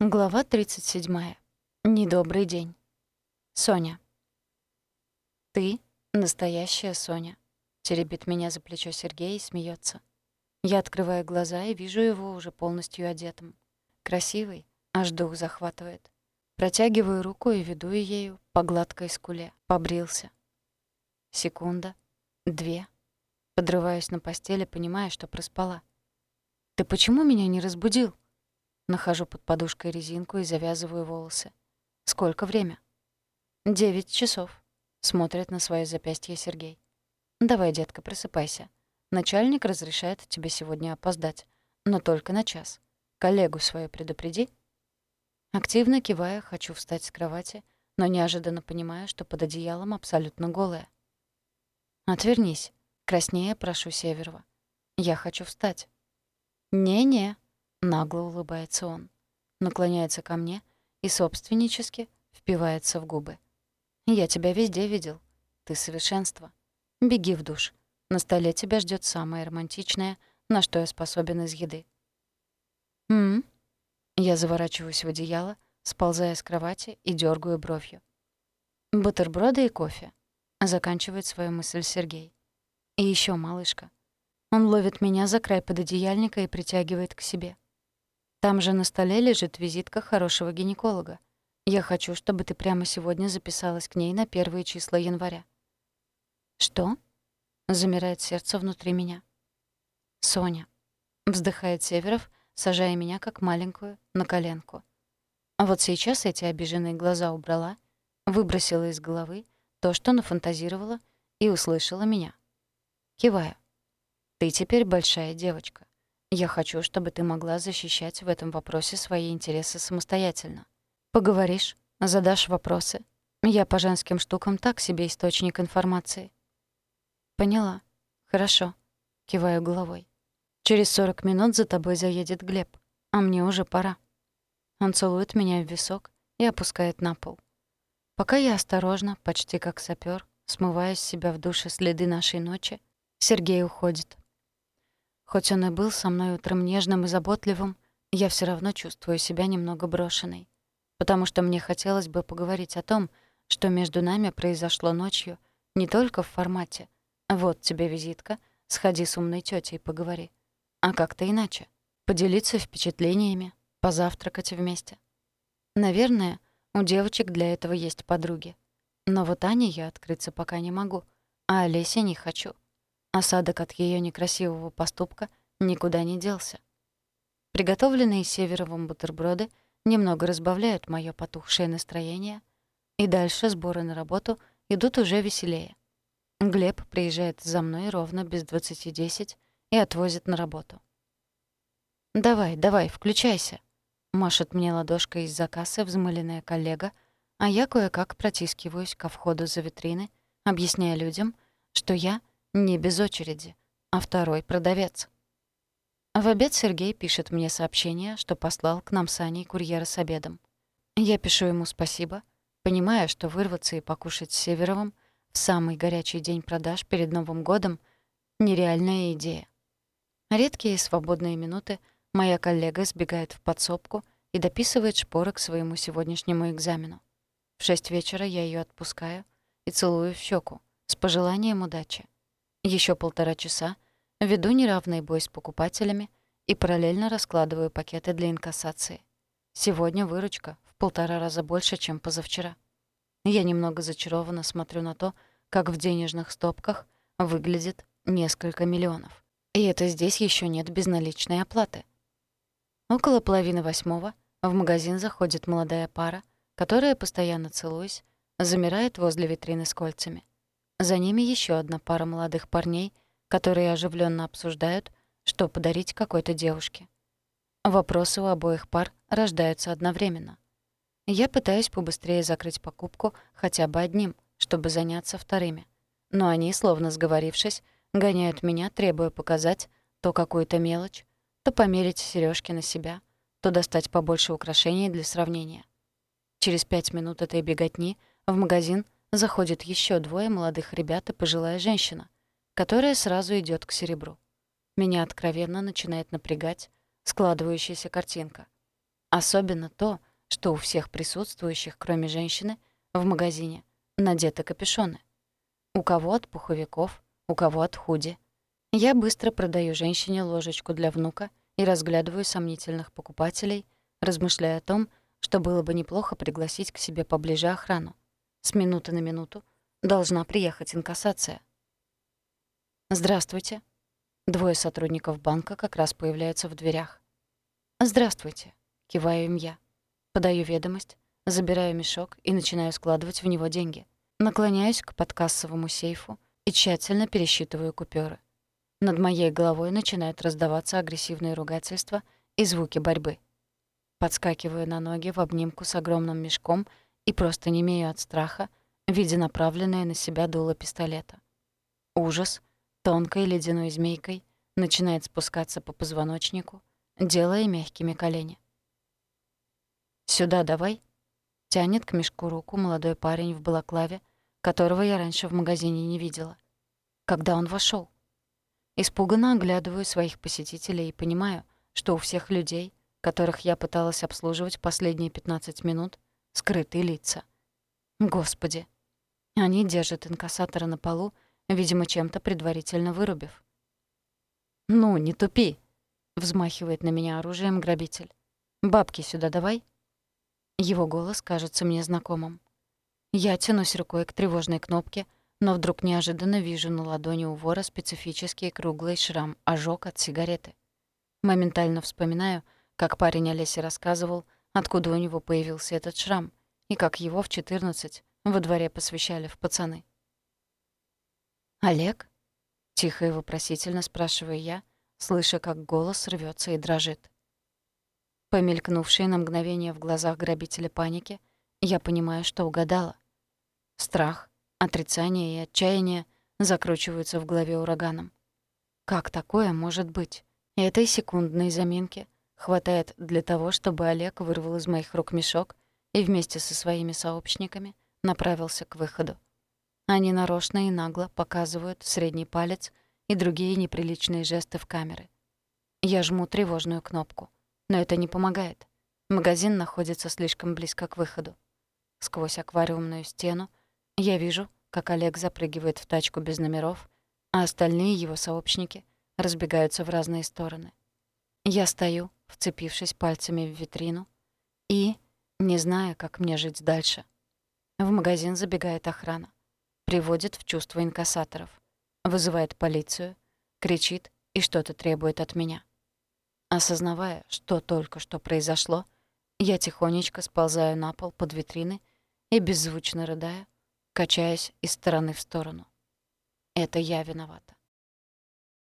Глава 37. Недобрый день. Соня. «Ты — настоящая Соня», — теребит меня за плечо Сергей и смеется. Я открываю глаза и вижу его уже полностью одетым. Красивый, аж дух захватывает. Протягиваю руку и веду ею по гладкой скуле. Побрился. Секунда. Две. Подрываюсь на постели, понимая, что проспала. «Ты почему меня не разбудил?» Нахожу под подушкой резинку и завязываю волосы. Сколько время? Девять часов. Смотрит на свое запястье Сергей. Давай, детка, просыпайся. Начальник разрешает тебе сегодня опоздать, но только на час. Коллегу свою предупреди. Активно кивая, хочу встать с кровати, но неожиданно понимаю, что под одеялом абсолютно голая. Отвернись. Краснее прошу Северова. Я хочу встать. Не-не, Нагло улыбается он. Наклоняется ко мне и собственнически впивается в губы. «Я тебя везде видел. Ты совершенство. Беги в душ. На столе тебя ждет самое романтичное, на что я способен из еды». «М?», -м Я заворачиваюсь в одеяло, сползая с кровати и дергаю бровью. «Бутерброды и кофе», — заканчивает свою мысль Сергей. «И еще малышка». Он ловит меня за край пододеяльника и притягивает к себе. Там же на столе лежит визитка хорошего гинеколога. Я хочу, чтобы ты прямо сегодня записалась к ней на первые числа января». «Что?» — замирает сердце внутри меня. «Соня», — вздыхает Северов, сажая меня как маленькую на коленку. Вот сейчас эти обиженные глаза убрала, выбросила из головы то, что нафантазировала, и услышала меня. Киваю. «Ты теперь большая девочка. Я хочу, чтобы ты могла защищать в этом вопросе свои интересы самостоятельно. Поговоришь, задашь вопросы. Я по женским штукам так себе источник информации. Поняла. Хорошо. Киваю головой. Через 40 минут за тобой заедет Глеб, а мне уже пора. Он целует меня в висок и опускает на пол. Пока я осторожно, почти как сапёр, смываю с себя в душе следы нашей ночи, Сергей уходит. Хоть он и был со мной утром нежным и заботливым, я все равно чувствую себя немного брошенной. Потому что мне хотелось бы поговорить о том, что между нами произошло ночью, не только в формате «вот тебе визитка, сходи с умной тетей поговори», а как-то иначе. Поделиться впечатлениями, позавтракать вместе. Наверное, у девочек для этого есть подруги. Но вот Ане я открыться пока не могу, а Олесе не хочу. Осадок от ее некрасивого поступка никуда не делся. Приготовленные Северовым бутерброды немного разбавляют моё потухшее настроение, и дальше сборы на работу идут уже веселее. Глеб приезжает за мной ровно без двадцати десять и отвозит на работу. «Давай, давай, включайся», — машет мне ладошкой из-за кассы взмыленная коллега, а я кое-как протискиваюсь ко входу за витрины, объясняя людям, что я не без очереди, а второй продавец. В обед Сергей пишет мне сообщение, что послал к нам с Аней курьера с обедом. Я пишу ему спасибо, понимая, что вырваться и покушать с Северовым в самый горячий день продаж перед Новым годом — нереальная идея. Редкие свободные минуты моя коллега сбегает в подсобку и дописывает шпоры к своему сегодняшнему экзамену. В шесть вечера я ее отпускаю и целую в щеку с пожеланием удачи. Еще полтора часа веду неравный бой с покупателями и параллельно раскладываю пакеты для инкассации. Сегодня выручка в полтора раза больше, чем позавчера. Я немного зачарованно смотрю на то, как в денежных стопках выглядит несколько миллионов. И это здесь еще нет безналичной оплаты. Около половины восьмого в магазин заходит молодая пара, которая, постоянно целуясь, замирает возле витрины с кольцами. За ними еще одна пара молодых парней, которые оживленно обсуждают, что подарить какой-то девушке. Вопросы у обоих пар рождаются одновременно. Я пытаюсь побыстрее закрыть покупку хотя бы одним, чтобы заняться вторыми. Но они, словно сговорившись, гоняют меня, требуя показать то какую-то мелочь, то померить сережки на себя, то достать побольше украшений для сравнения. Через пять минут этой беготни в магазин — заходит еще двое молодых ребят и пожилая женщина, которая сразу идет к серебру. Меня откровенно начинает напрягать складывающаяся картинка. Особенно то, что у всех присутствующих, кроме женщины, в магазине надеты капюшоны. У кого от пуховиков, у кого от худи. Я быстро продаю женщине ложечку для внука и разглядываю сомнительных покупателей, размышляя о том, что было бы неплохо пригласить к себе поближе охрану. С минуты на минуту должна приехать инкассация. «Здравствуйте». Двое сотрудников банка как раз появляются в дверях. «Здравствуйте», — киваю им я. Подаю ведомость, забираю мешок и начинаю складывать в него деньги. Наклоняюсь к подкассовому сейфу и тщательно пересчитываю купюры. Над моей головой начинают раздаваться агрессивные ругательства и звуки борьбы. Подскакиваю на ноги в обнимку с огромным мешком и просто не имею от страха, видя направленное на себя дуло пистолета. Ужас, тонкой ледяной змейкой, начинает спускаться по позвоночнику, делая мягкими колени. «Сюда давай», — тянет к мешку руку молодой парень в балаклаве, которого я раньше в магазине не видела. Когда он вошел, Испуганно оглядываю своих посетителей и понимаю, что у всех людей, которых я пыталась обслуживать последние 15 минут, скрытые лица. Господи, они держат инкассатора на полу, видимо, чем-то предварительно вырубив. «Ну, не тупи!» — взмахивает на меня оружием грабитель. «Бабки сюда давай!» Его голос кажется мне знакомым. Я тянусь рукой к тревожной кнопке, но вдруг неожиданно вижу на ладони у вора специфический круглый шрам, ожог от сигареты. Моментально вспоминаю, как парень Олесе рассказывал, откуда у него появился этот шрам, и как его в 14 во дворе посвящали в пацаны. «Олег?» — тихо и вопросительно спрашиваю я, слыша, как голос рвется и дрожит. Помелькнувшие на мгновение в глазах грабителя паники, я понимаю, что угадала. Страх, отрицание и отчаяние закручиваются в голове ураганом. Как такое может быть? Этой секундной заминки хватает для того, чтобы Олег вырвал из моих рук мешок и вместе со своими сообщниками направился к выходу. Они нарочно и нагло показывают средний палец и другие неприличные жесты в камеры. Я жму тревожную кнопку. Но это не помогает. Магазин находится слишком близко к выходу. Сквозь аквариумную стену я вижу, как Олег запрыгивает в тачку без номеров, а остальные его сообщники разбегаются в разные стороны. Я стою, вцепившись пальцами в витрину, и, не зная, как мне жить дальше. В магазин забегает охрана, приводит в чувство инкассаторов, вызывает полицию, кричит и что-то требует от меня. Осознавая, что только что произошло, я тихонечко сползаю на пол под витрины и, беззвучно рыдая, качаясь из стороны в сторону. Это я виновата.